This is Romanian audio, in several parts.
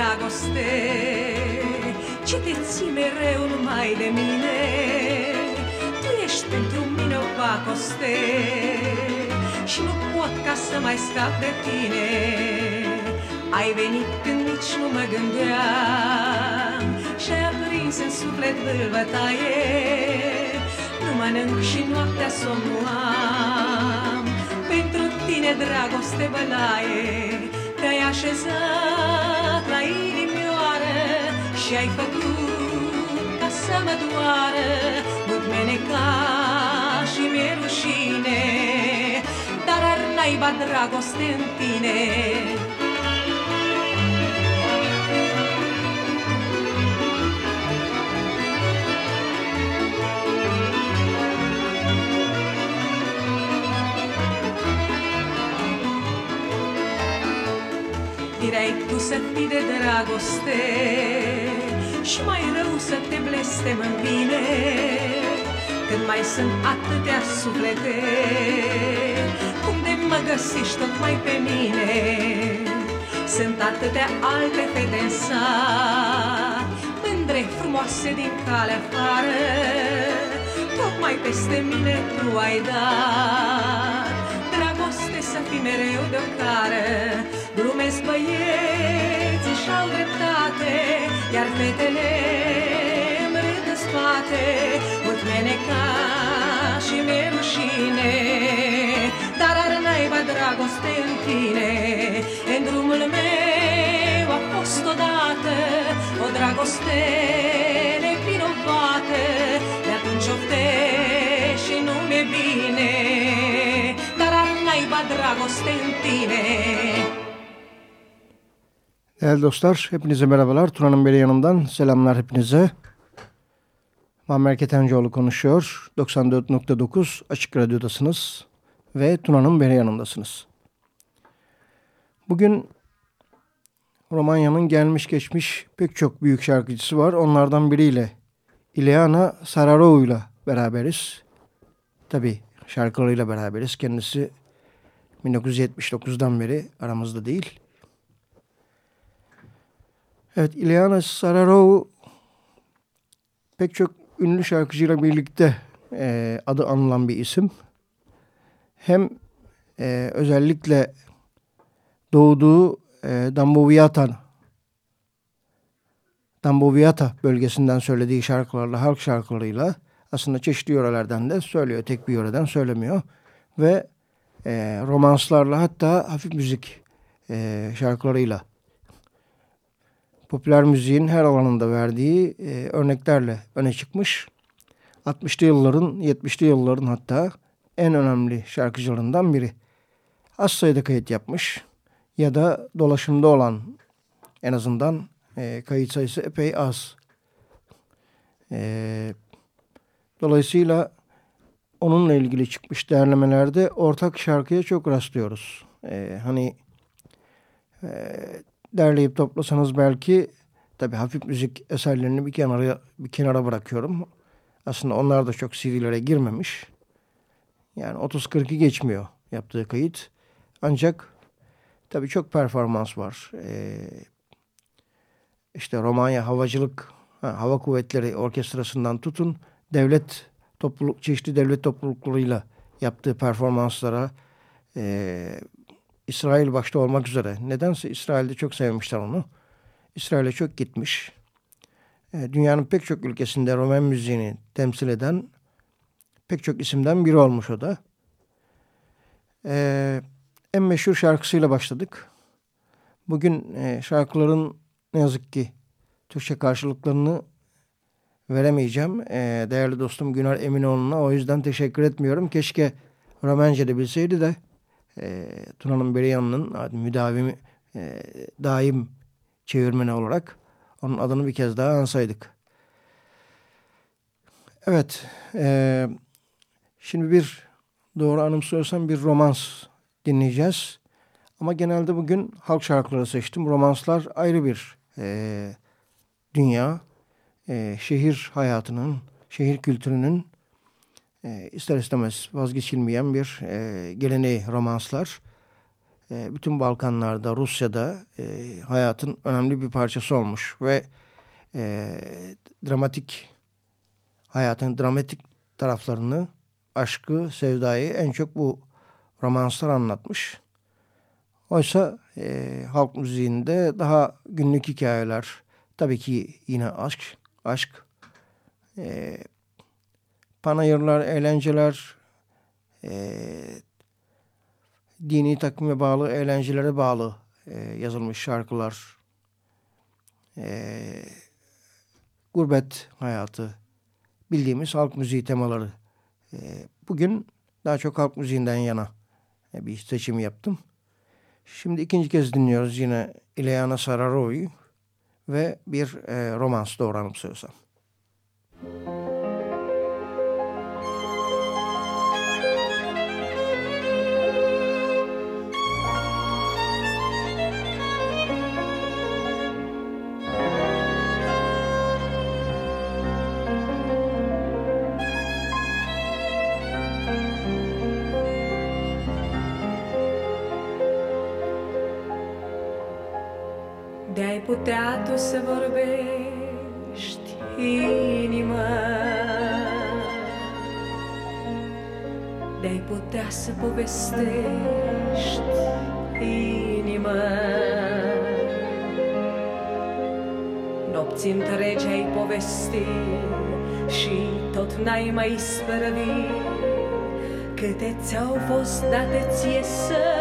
dragoste. Ce te ții mereu numai de mine. Tu ești pentru mine o pacoste Și nu pot ca să mai scap de tine. Ai venit când nici nu mă gândeam Și-ai aprins în suflet vâlvătaie Nu mănânc și noaptea somnul am. Pentru tine dragoste bălaie te-ai așezat la inimioară și ai făcut ca să mă doară. Mutmeneca și mi-e rușine Dar ar naiba dragoste în tine să fii de dragoste. Și mai rău să te blestem în bine Când mai sunt atâtea suflete. Cum de mă găsești tot mai pe mine? Sunt atâtea alte fete în sat Mândre, frumoase din cale afară. Tocmai peste mine tu ai dat Dragoste să fii mereu de-o cară Glumesc băieții și-au dreptate Iar fetele îmi râd în spate. Mult meneca și mi-e rușine Dar ar naiba dragoste în tine. În drumul meu a fost odată O dragoste nevinovată. De atunci oftești și nu mi-e bine Dar ar naiba dragoste în tine Değerli dostlar, hepinize merhabalar. Tuna'nın beri yanından selamlar hepinize. Muammer Ketencoğlu konuşuyor. 94.9 Açık Radyo'dasınız ve Tuna'nın beri yanındasınız. Bugün Romanya'nın gelmiş geçmiş pek çok büyük şarkıcısı var. Onlardan biriyle Ileana Sararoğlu'yla beraberiz. Tabi şarkılarıyla beraberiz. Kendisi 1979'dan beri aramızda değil. Evet İlyana Sararov pek çok ünlü şarkıcıyla birlikte e, adı anılan bir isim. Hem e, özellikle doğduğu e, Damboviyata Damboviyata bölgesinden söylediği şarkılarla, halk şarkılarıyla aslında çeşitli yörelerden de söylüyor. Tek bir yöreden söylemiyor. Ve e, romanslarla hatta hafif müzik e, şarkılarıyla popüler müziğin her alanında verdiği e, örneklerle öne çıkmış. 60'lı yılların, 70'li yılların hatta en önemli şarkıcılarından biri. Az sayıda kayıt yapmış ya da dolaşımda olan en azından e, kayıt sayısı epey az. E, dolayısıyla onunla ilgili çıkmış değerlemelerde ortak şarkıya çok rastlıyoruz. E, hani e, derleyip toplasanız belki tabi hafif müzik eserlerini bir kenara bir kenara bırakıyorum. Aslında onlar da çok CD'lere girmemiş. Yani 30-40'ı geçmiyor yaptığı kayıt. Ancak tabi çok performans var. Ee, işte Romanya Havacılık ha, Hava Kuvvetleri Orkestrası'ndan tutun devlet topluluk çeşitli devlet topluluklarıyla yaptığı performanslara e, İsrail başta olmak üzere. Nedense İsrail'de çok sevmişler onu. İsrail'e çok gitmiş. E, dünyanın pek çok ülkesinde Roman müziğini temsil eden pek çok isimden biri olmuş o da. E, en meşhur şarkısıyla başladık. Bugün e, şarkıların ne yazık ki Türkçe karşılıklarını veremeyeceğim. E, değerli dostum Güner Eminoğlu'na o yüzden teşekkür etmiyorum. Keşke Romence'de bilseydi de e, Tuna'nın Beriyan'ın müdavimi e, daim çevirmeni olarak onun adını bir kez daha ansaydık. Evet. E, şimdi bir doğru anımsıyorsam bir romans dinleyeceğiz. Ama genelde bugün halk şarkıları seçtim. Romanslar ayrı bir e, dünya. E, şehir hayatının, şehir kültürünün e, ister istemez vazgeçilmeyen bir e, geleneği romanslar. E, bütün Balkanlarda, Rusya'da e, hayatın önemli bir parçası olmuş ve e, dramatik hayatın dramatik taraflarını, aşkı, sevdayı en çok bu romanslar anlatmış. Oysa e, halk müziğinde daha günlük hikayeler, tabii ki yine aşk, aşk, e, panayırlar, eğlenceler, e, dini takvime bağlı, eğlencelere bağlı e, yazılmış şarkılar, e, gurbet hayatı, bildiğimiz halk müziği temaları. E, bugün daha çok halk müziğinden yana e, bir seçim yaptım. Şimdi ikinci kez dinliyoruz yine Ileana Sararoy ve bir e, romans doğru anımsıyorsam. Müzik putea tu să vorbești, inima De-ai putea să povestești, inima Nopți întregi ai povesti și tot n-ai mai spărăvi Câte ți-au fost date ție să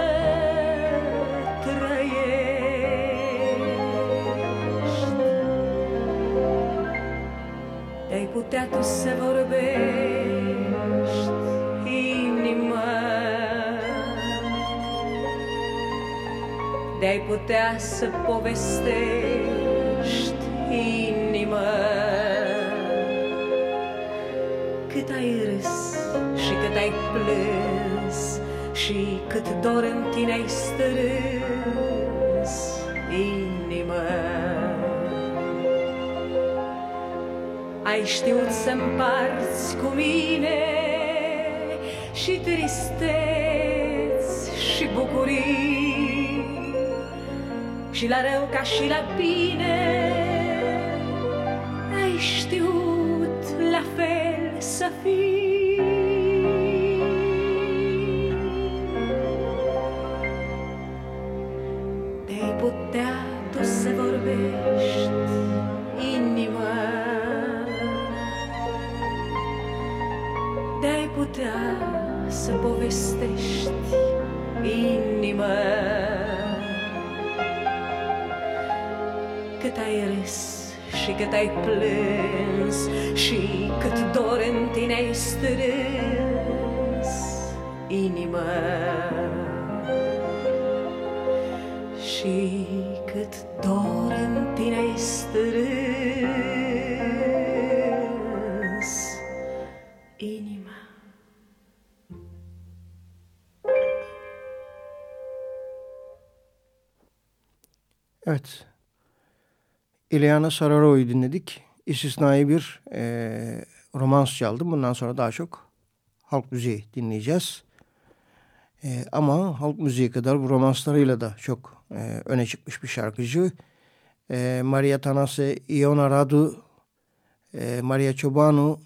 te hace povesti. Și la rău ca și la bine. Ai știut la fel să fii. De-ai putea tu să vorbești putea să povestești inimă Cât ai râs și cât ai plâns Și cât dor în tine ai strâns inimă Și cât dor în tine tine-ai strâns inima. Evet. İlyana Sararo'yu dinledik. İstisnai bir e, romans çaldım. Bundan sonra daha çok halk müziği dinleyeceğiz. E, ama halk müziği kadar bu romanslarıyla da çok e, öne çıkmış bir şarkıcı. E, Maria Tanase, Iona Radu, e, Maria Çobanu,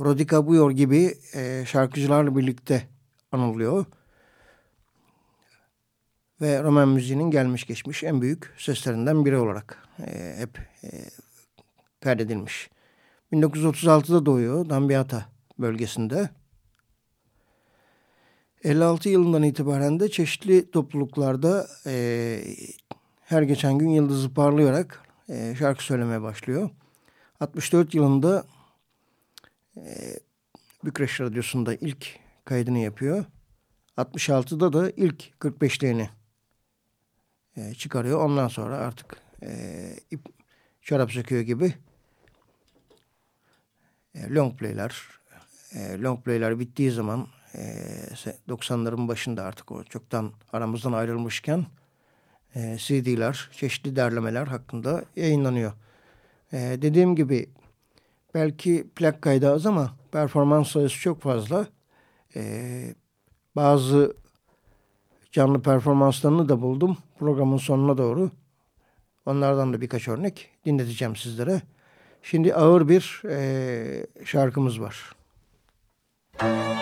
Rodika Buyor gibi e, şarkıcılarla birlikte anılıyor. Ve Roman müziğinin gelmiş geçmiş en büyük seslerinden biri olarak e, hep e, kaydedilmiş. 1936'da doğuyor Dambiata bölgesinde. 56 yılından itibaren de çeşitli topluluklarda e, her geçen gün yıldızı parlayarak e, şarkı söylemeye başlıyor. 64 yılında e, Bükreş Radyosu'nda ilk kaydını yapıyor. 66'da da ilk 45'liğini e, çıkarıyor. Ondan sonra artık e, ip, şarap söküyor gibi e, long play'ler e, long play'ler bittiği zaman e, 90'ların başında artık o çoktan aramızdan ayrılmışken e, CD'ler, çeşitli derlemeler hakkında yayınlanıyor. E, dediğim gibi belki plak kaydı az ama performans sayısı çok fazla. E, bazı canlı performanslarını da buldum programın sonuna doğru. Onlardan da birkaç örnek dinleteceğim sizlere. Şimdi ağır bir e, şarkımız var. Müzik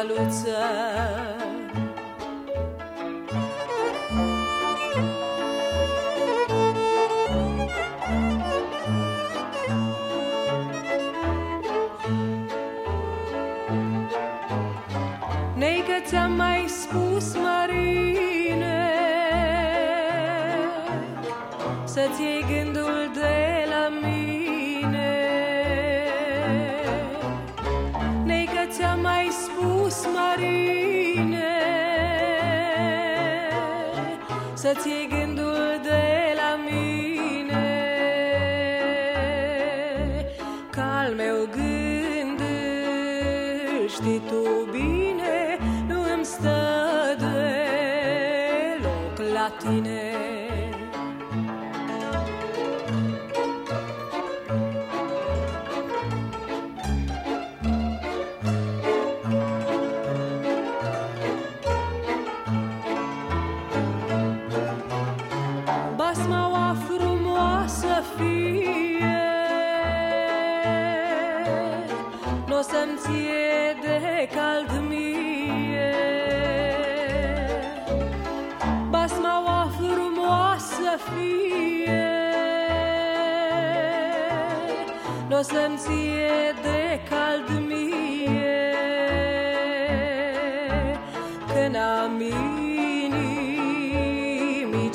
caluța să-mi ție de cald mie. Că n-am inimi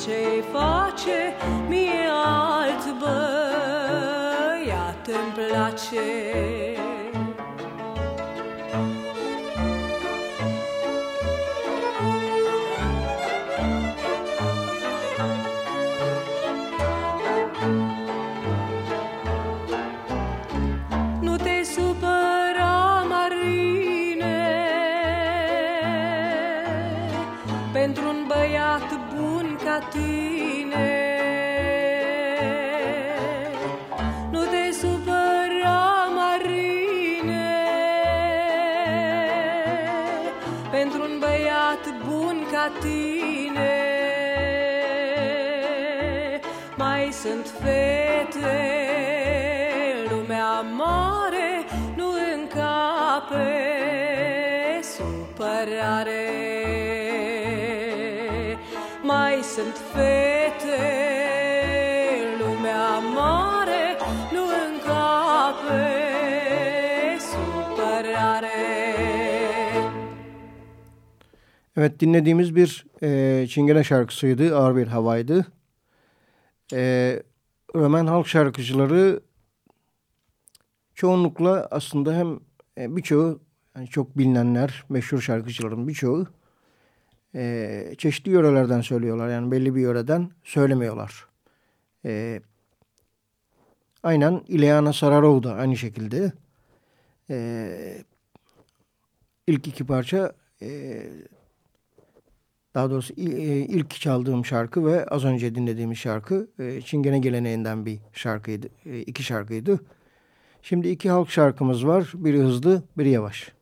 ce face Mie alt băiat îmi place Evet dinlediğimiz bir e, Çingene şarkısıydı. Ağır bir havaydı. E, Roman halk şarkıcıları çoğunlukla aslında hem e, birçoğu yani çok bilinenler, meşhur şarkıcıların birçoğu e, çeşitli yörelerden söylüyorlar. Yani belli bir yöreden söylemiyorlar. E, aynen İleana Sararov da aynı şekilde. E, ilk iki parça e, daha doğrusu e, ilk çaldığım şarkı ve az önce dinlediğimiz şarkı e, Çingene geleneğinden bir şarkıydı. E, iki şarkıydı. Şimdi iki halk şarkımız var. Biri hızlı, biri yavaş.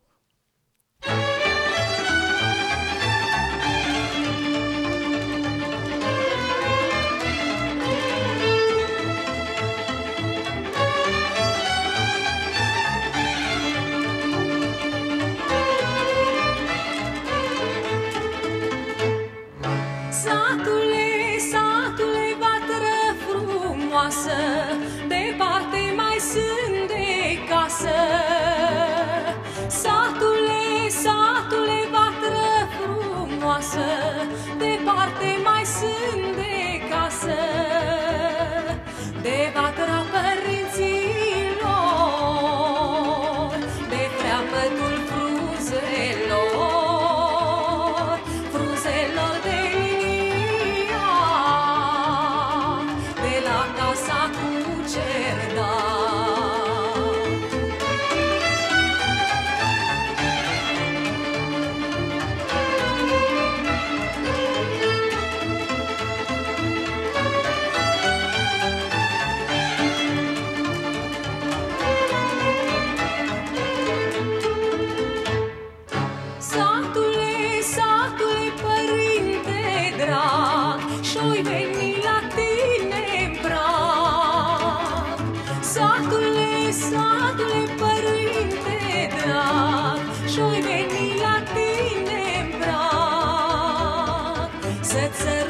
satului părinte drag Să-ți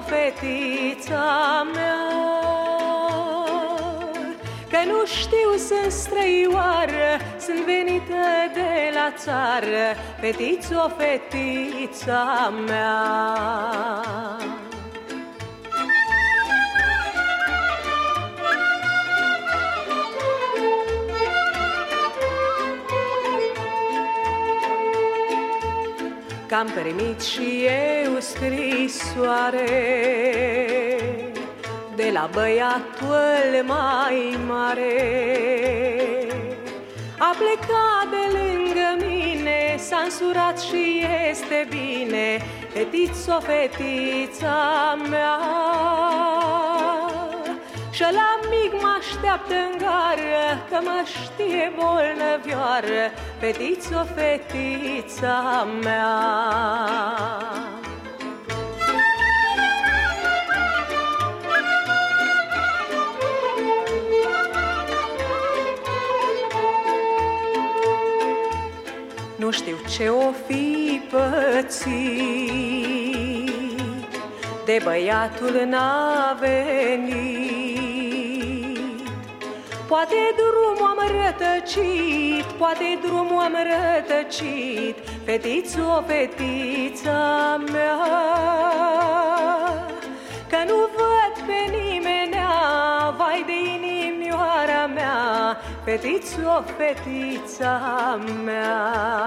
Fetițo, fetița mea. Că nu știu, sunt străioară Sunt venită de la țară Fetițo, fetița mea Că-am primit și eu scrisoare. De la băiatul mai mare A plecat de lângă mine S-a însurat și este bine Fetițo, fetița mea. Și la mic mă așteaptă în gară Că mă știe bolnăvioară Fetiță, fetița mea. Nu știu ce o fi pățit De băiatul n-a venit Poate drumul am rătăcit Poate drumul am rătăcit Fetițo, fetița mea. Că nu văd pe nimeni Vai de inimioara mea Fetițo, fetița mea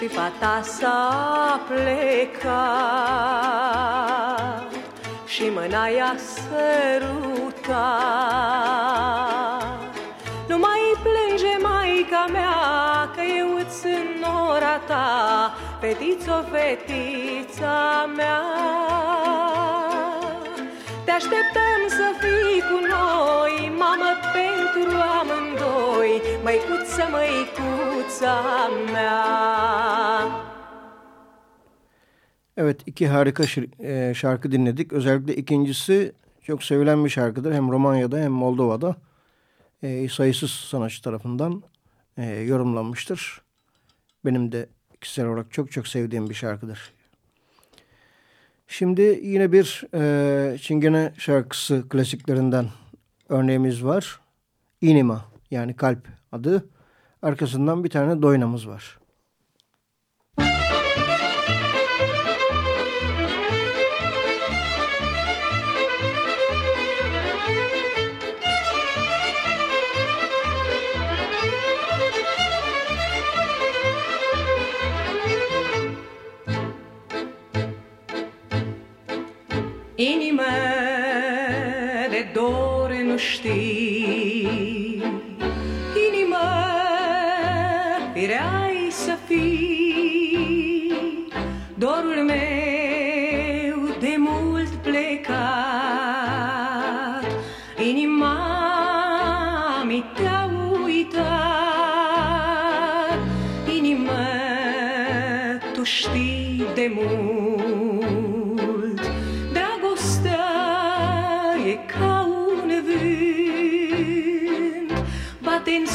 Și fata s-a plecat Și mâna i-a sărutat. Nu mai plânge maica mea Că eu îți sunt nora ta Fetițo, fetița mea. Te așteptăm să fii cu noi Mamă pentru amândoi Măicuță, măicuța mea Evet iki harika e, şarkı dinledik. Özellikle ikincisi çok sevilen bir şarkıdır. Hem Romanya'da hem Moldova'da e, sayısız sanatçı tarafından e, yorumlanmıştır. Benim de kişisel olarak çok çok sevdiğim bir şarkıdır. Şimdi yine bir e, Çingene şarkısı klasiklerinden örneğimiz var. İnima yani kalp adı. Arkasından bir tane doynamız var. Tu știi de mult Dragostea e ca un vânt Bate în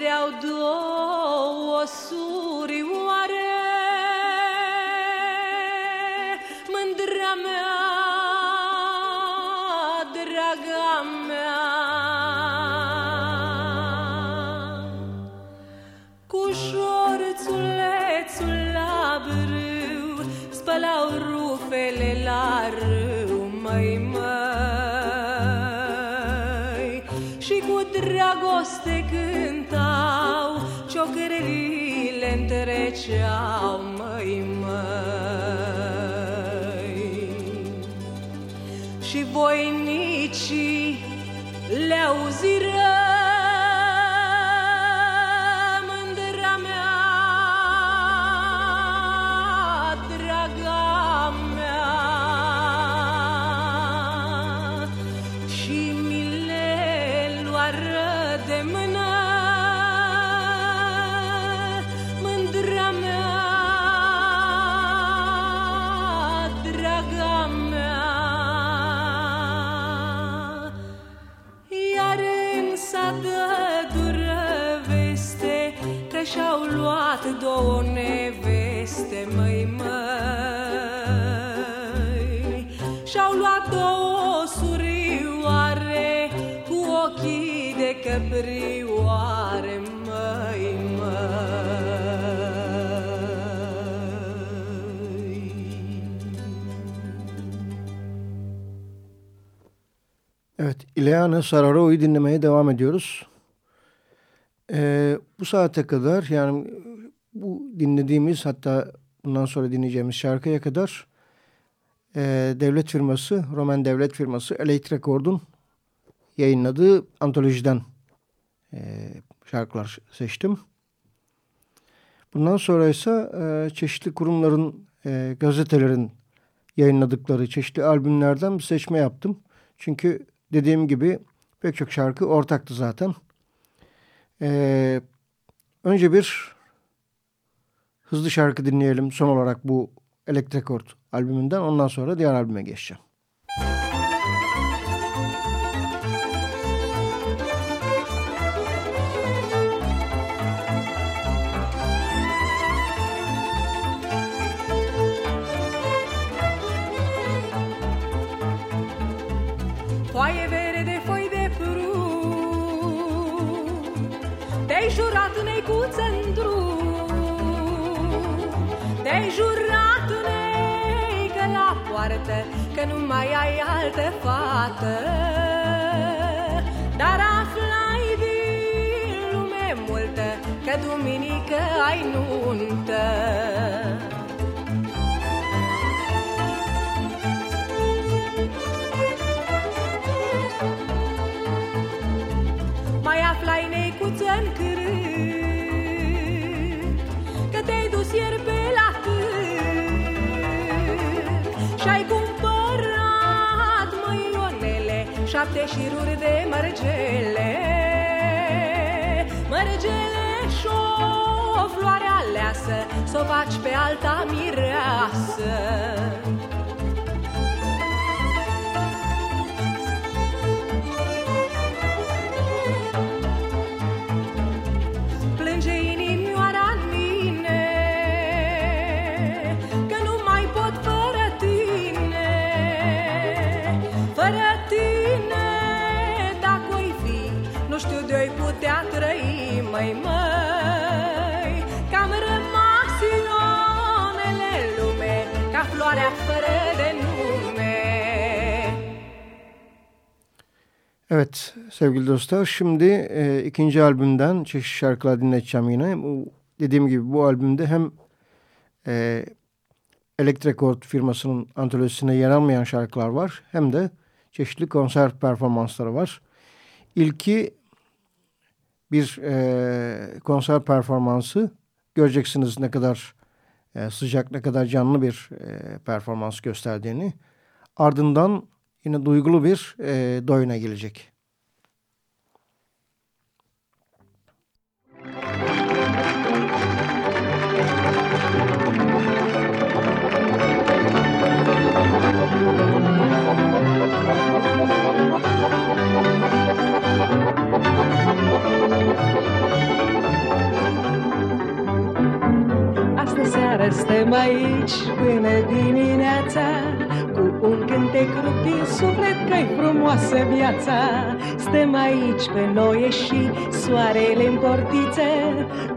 Erau două surioare, de căprioare, măi, măi Evet, İleana Sararo'yu dinlemeye devam ediyoruz. Ee, bu saate kadar yani bu dinlediğimiz hatta bundan sonra dinleyeceğimiz şarkıya kadar e, devlet firması, Roman devlet firması Elite yayınladığı antolojiden e, şarkılar seçtim. Bundan sonra ise e, çeşitli kurumların, e, gazetelerin yayınladıkları çeşitli albümlerden bir seçme yaptım. Çünkü dediğim gibi pek çok şarkı ortaktı zaten. Ee, önce bir hızlı şarkı dinleyelim son olarak bu Electric Record albümünden. Ondan sonra diğer albüme geçeceğim. Poartă Că nu mai ai altă fată. Dar aflai din lume multă Că duminică ai nuntă Șapte șiruri de mărgele. Mărgele și-o floare aleasă S-o faci pe alta mireasă Evet sevgili dostlar şimdi e, ikinci albümden çeşitli şarkılar dinleteceğim yine. Bu, dediğim gibi bu albümde hem e, Elektrekord firmasının antolojisine yer almayan şarkılar var hem de çeşitli konser performansları var. İlki bir e, konser performansı göreceksiniz ne kadar e, sıcak ne kadar canlı bir e, performans gösterdiğini. Ardından yine duygulu bir e, doyuna gelecek. Astă seară stăm aici până dimineața un cântec rupt din suflet că-i frumoasă viața. Stăm aici pe noi și soarele în portiță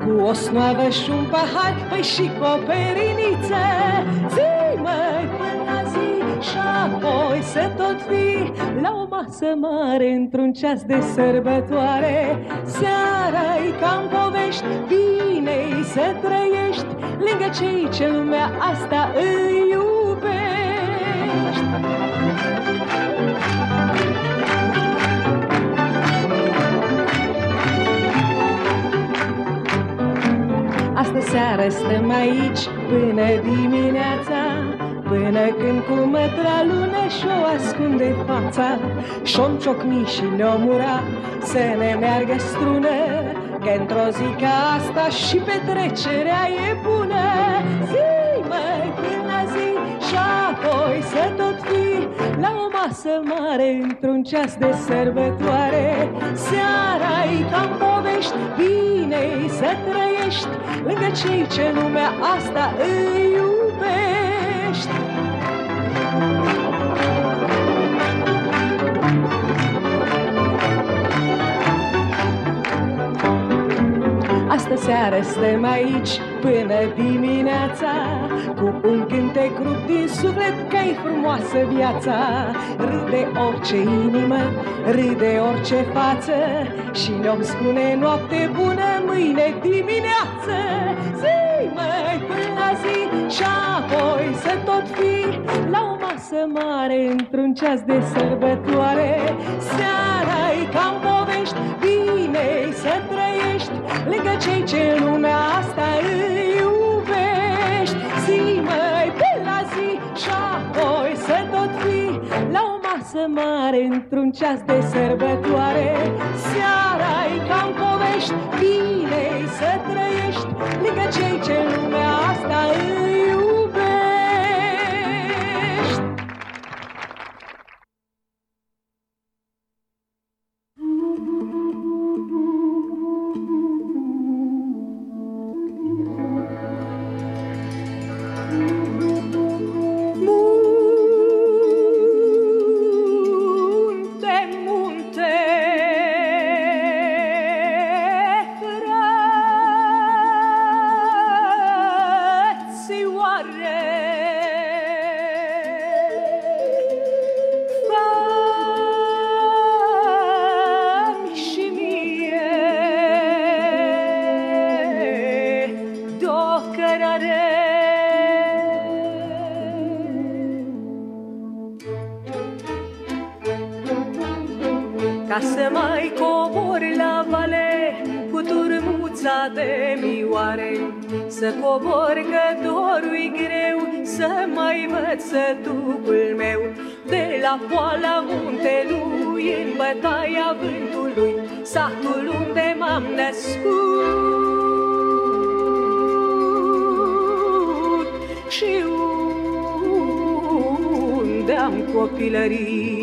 Cu o snoavă și un pahar, păi și cu o periniță Zi, măi, până la zi și apoi să tot fi La o masă mare într-un ceas de sărbătoare. Seara-i cam povești, bine să trăiești Lângă cei ce lumea asta îi iubești Astă seară stăm aici până dimineața Până când cu mătra lună și-o ascunde fața. Și-o ciocni și ne-o mura să ne meargă strună Că într-o zi ca asta și petrecerea e bună. Zi, măi, până la zi și apoi să tot fi La o masă mare într-un ceas de sărbătoare. Seara-i cam povești, bine să trăiești Lângă cei ce lumea asta îi iubești Astă seară stăm aici până dimineața Cu un cântec rupt din suflet că-i frumoasă viața. Râde orice inimă, râde orice față Și ne-om spune noapte bună mâine dimineață. Zi, măi, până la zi și apoi să tot fi La o masă mare într-un ceas de sărbătoare. Seara-i cam povești, bine să trăiești Lângă cei ce în lumea asta îi La o masă mare într-un ceas de sărbătoare. Seara-i cam povești, bine să trăiești Lângă cei ce în lumea asta îi Să cobor că dorul greu să mai văd sătucul meu. De la poala muntelui în bătaia vântului Satul unde m-am născut. Și unde am copilărit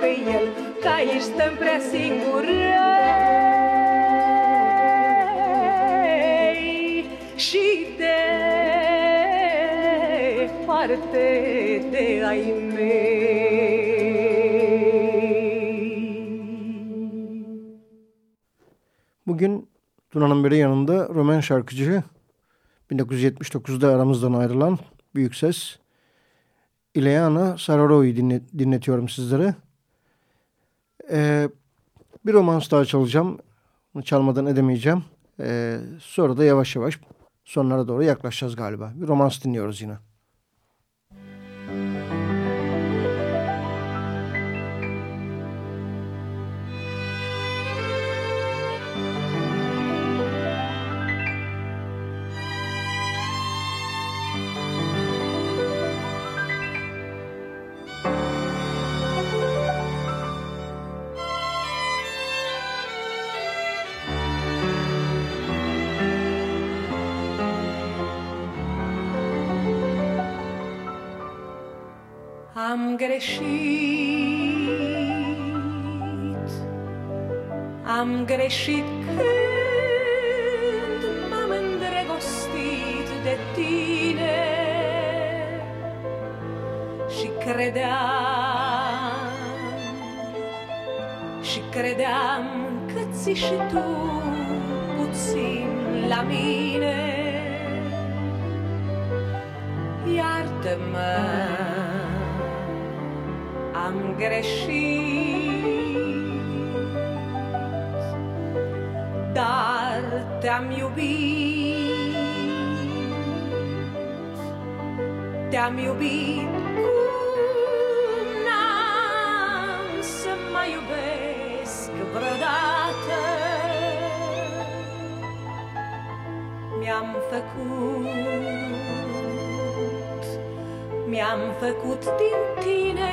pe el, Că aici stăm prea singuri Și departe de ai Bugün Tuna'nın biri yanında Roman şarkıcı 1979'da aramızdan ayrılan büyük ses Ileana Sararo'yu dinletiyorum sizlere. Ee, bir romans daha çalacağım. Bunu çalmadan edemeyeceğim. Ee, sonra da yavaş yavaş sonlara doğru yaklaşacağız galiba. Bir romans dinliyoruz yine. Greșit, am greșit când m-am îndrăgostit de tine și credeam, și credeam că ți și tu puțin la mine. Iartă-mă am greșit, dar te-am iubit, te-am iubit cum n-am să mai iubesc vreodată. Mi-am făcut, mi-am făcut din tine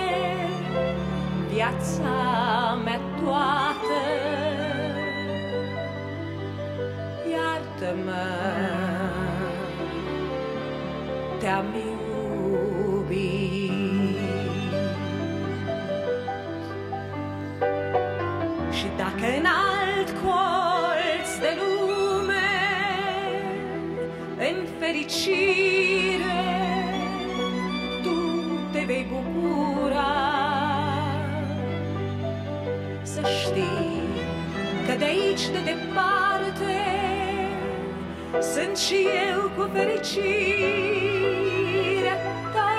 viața mea toată. Iartă-mă, te-am iubit. Și dacă în alt colț de lume, în fericire, sunt și eu cu fericirea ta.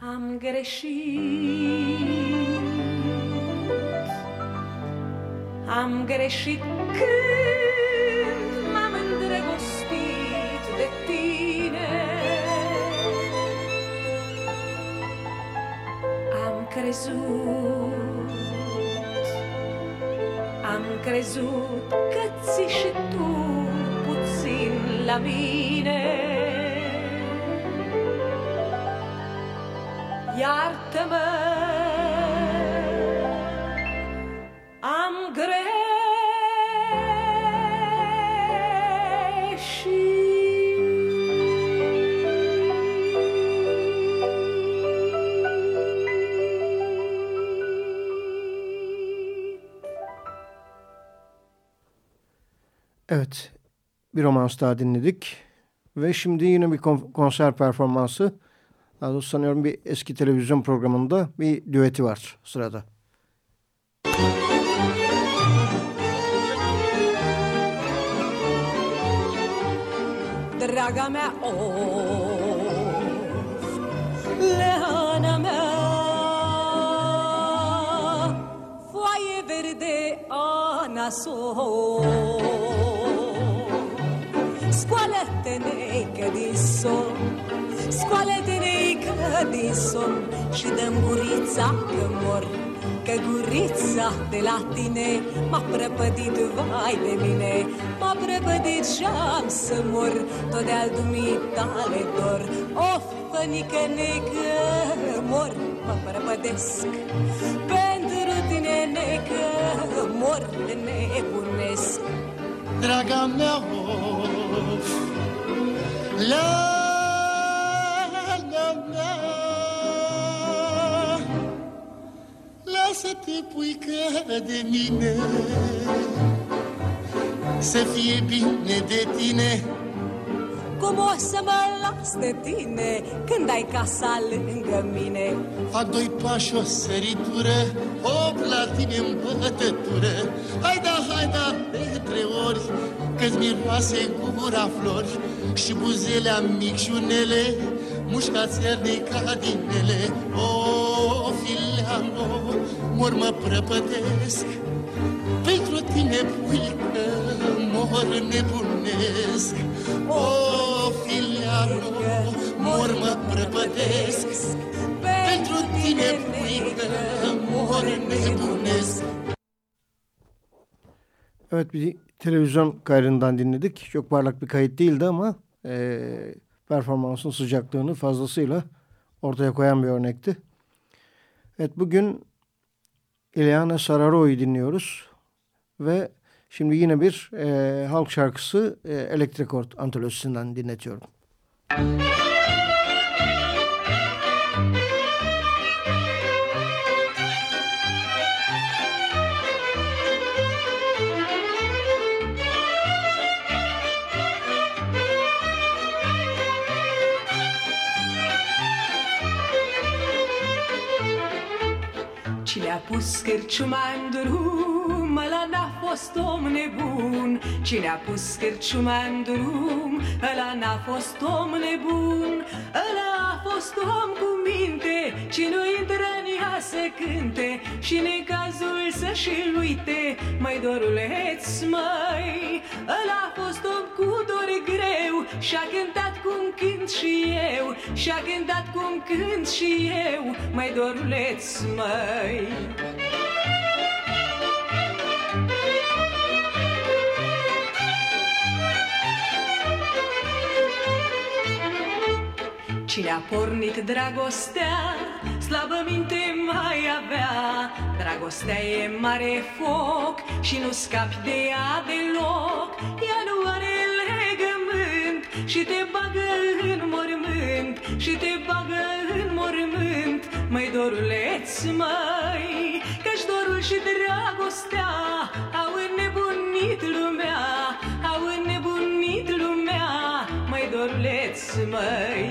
Am greșit, am greșit când m-am îndrăgostit de tine. crezut, am crezut că ți și tu puțin la mine. Iartă-mă Evet, bir romans daha dinledik. Ve şimdi yine bir konser performansı. Daha doğrusu sanıyorum bir eski televizyon programında bir düeti var sırada. Draga mea, anasol. Scoală-te, neică din somn Scoală-te, neică din somn Și dăm gurița că mor Că gurița de la tine M-a prăpădit, vai de mine M-a prăpădit și-am să mor Tot de-al dumitale dor Of, fănică neică mor Mă prăpădesc Pentru tine, neică că mor de nebunesc Draga mea, of, la, la, la, Lasă-te, puică, de mine Să fie bine de tine. Cum o să mă las de tine Când ai casa lângă mine? Fac doi pași, o săritură Hop, la tine în bătătură Hai da, hai da, de trei ori Că-ți miroase gura flori Și buzele micșunele Mușcați iarnei ca din ele. O, fileano, mor mă prăpătesc. Pentru tine, puică, mor nebunesc. O, fileano, mor mă prăpătesc Mor nebunesc Evet bir televizyon kaydından dinledik. Çok parlak bir kayıt değildi ama e, performansın sıcaklığını fazlasıyla ortaya koyan bir örnekti. Evet bugün İlyana Sararo'yu dinliyoruz ve şimdi yine bir e, halk şarkısı e, Elektrikort antolojisinden dinletiyorum. Müzik pus cârciuma în drum, ăla n-a fost om nebun. Cine a pus cârciuma în drum, ăla n-a fost om nebun. Ăla a fost om cu minte, cine nu intră în ea să cânte și ne cazul să-și uite, mai doruleț, mai. Ăla a fost om cu dor greu și-a cântat cum cânt și eu, și-a cântat cum cânt și eu, mai doruleț, mai. Cine a pornit dragostea, slabă minte mai avea. Dragostea e mare foc și nu scapi de ea deloc. Ea nu are legământ și te bagă în mormânt, și te bagă în mormânt. Măi, doruleț, măi, că-și dorul și dragostea au înnebunit lumea, au înnebunit lumea. Măi, doruleț, măi,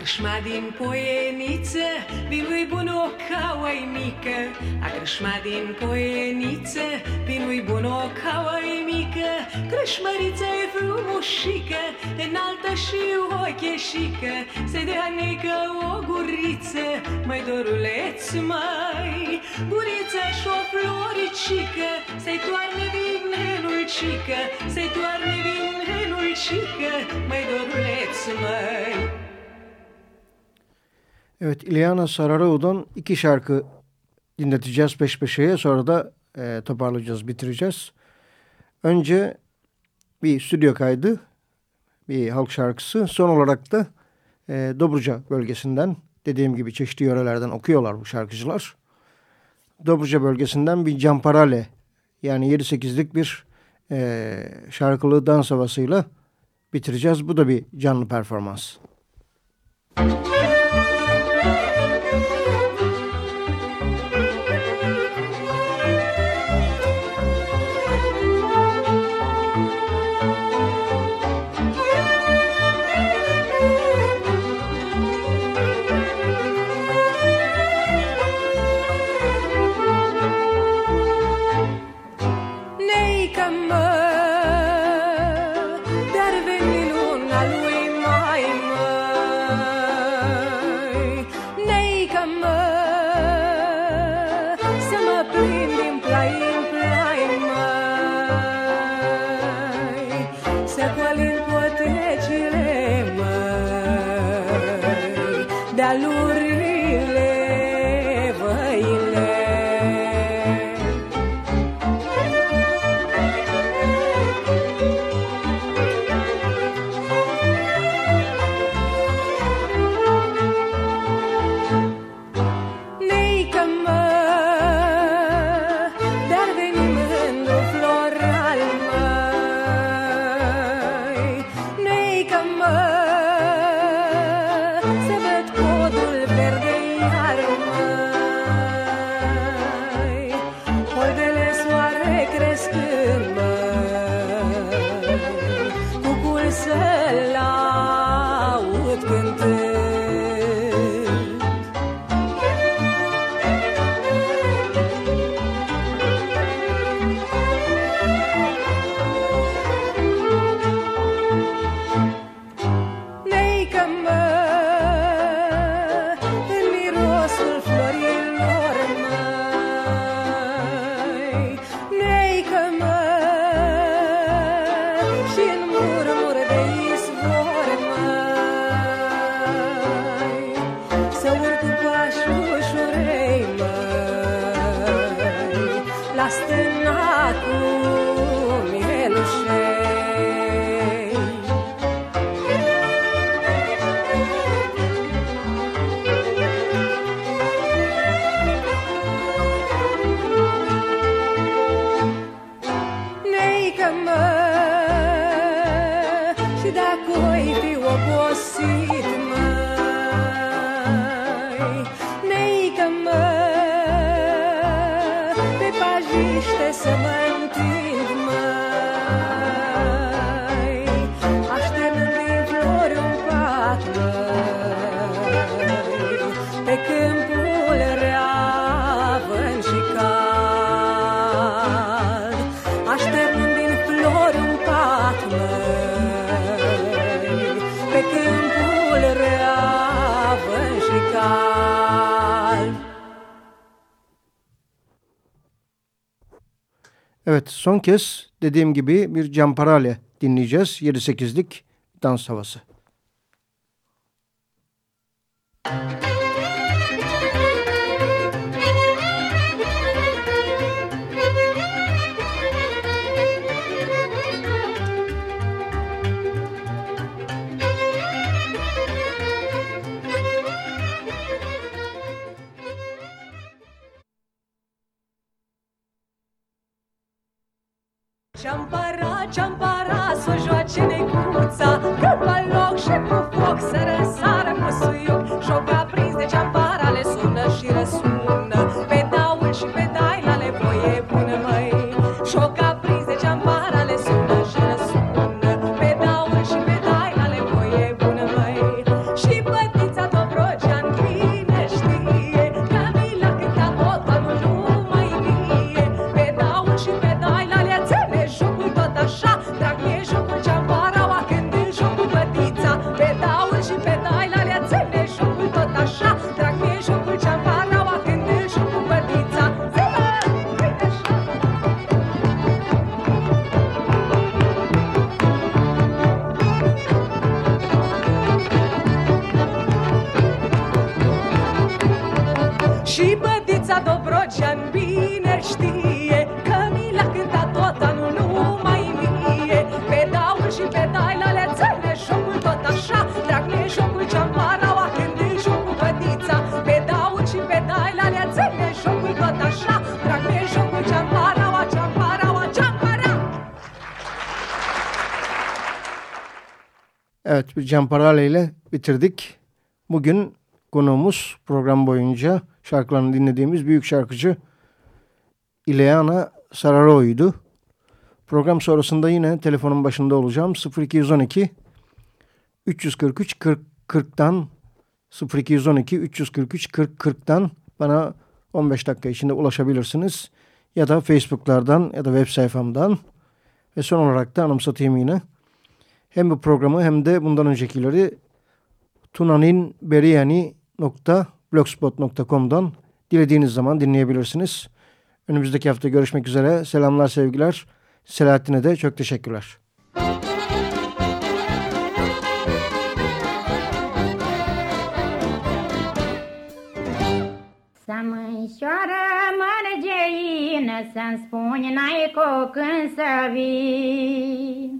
crâșma din poieniță, vinul bun o cauai mică. A crâșma din poieniță, vinul bun o cauai mică. Crâșmărița e frumușică, înaltă și o cheșică. Se dea nică o guriță, mai doruleț mai. Gurița și o floricică, să-i toarne vinul cică, să-i toarne vinul cică, mai doruleț mai. Evet İlyana Sararoğlu'dan iki şarkı dinleteceğiz peş peşeye sonra da e, toparlayacağız bitireceğiz. Önce bir stüdyo kaydı bir halk şarkısı son olarak da e, Dobruca bölgesinden dediğim gibi çeşitli yörelerden okuyorlar bu şarkıcılar. Dobruca bölgesinden bir camparale yani 7-8'lik bir e, şarkılı dans havasıyla bitireceğiz. Bu da bir canlı performans. Müzik da coipe o. Evet son kez dediğim gibi bir Camparale dinleyeceğiz. 7-8'lik dans havası. Müzik Ceampara, ceampara, să joace necuța Că pe loc și cu foc să răsară Evet bir Camparale ile bitirdik. Bugün konuğumuz program boyunca şarkılarını dinlediğimiz büyük şarkıcı Ileana Sararoy'du. Program sonrasında yine telefonun başında olacağım. 0212 343 40 40'tan 0212 343 40 40'tan bana 15 dakika içinde ulaşabilirsiniz. Ya da Facebook'lardan ya da web sayfamdan. Ve son olarak da anımsatayım yine. Hem bu programı hem de bundan öncekileri tunaninberiyani.blogspot.com'dan dilediğiniz zaman dinleyebilirsiniz. Önümüzdeki hafta görüşmek üzere. Selamlar sevgiler. Selahattin'e de çok teşekkürler. Să mânșoară mărgeină, Să-mi spuni n-ai cu când să vii.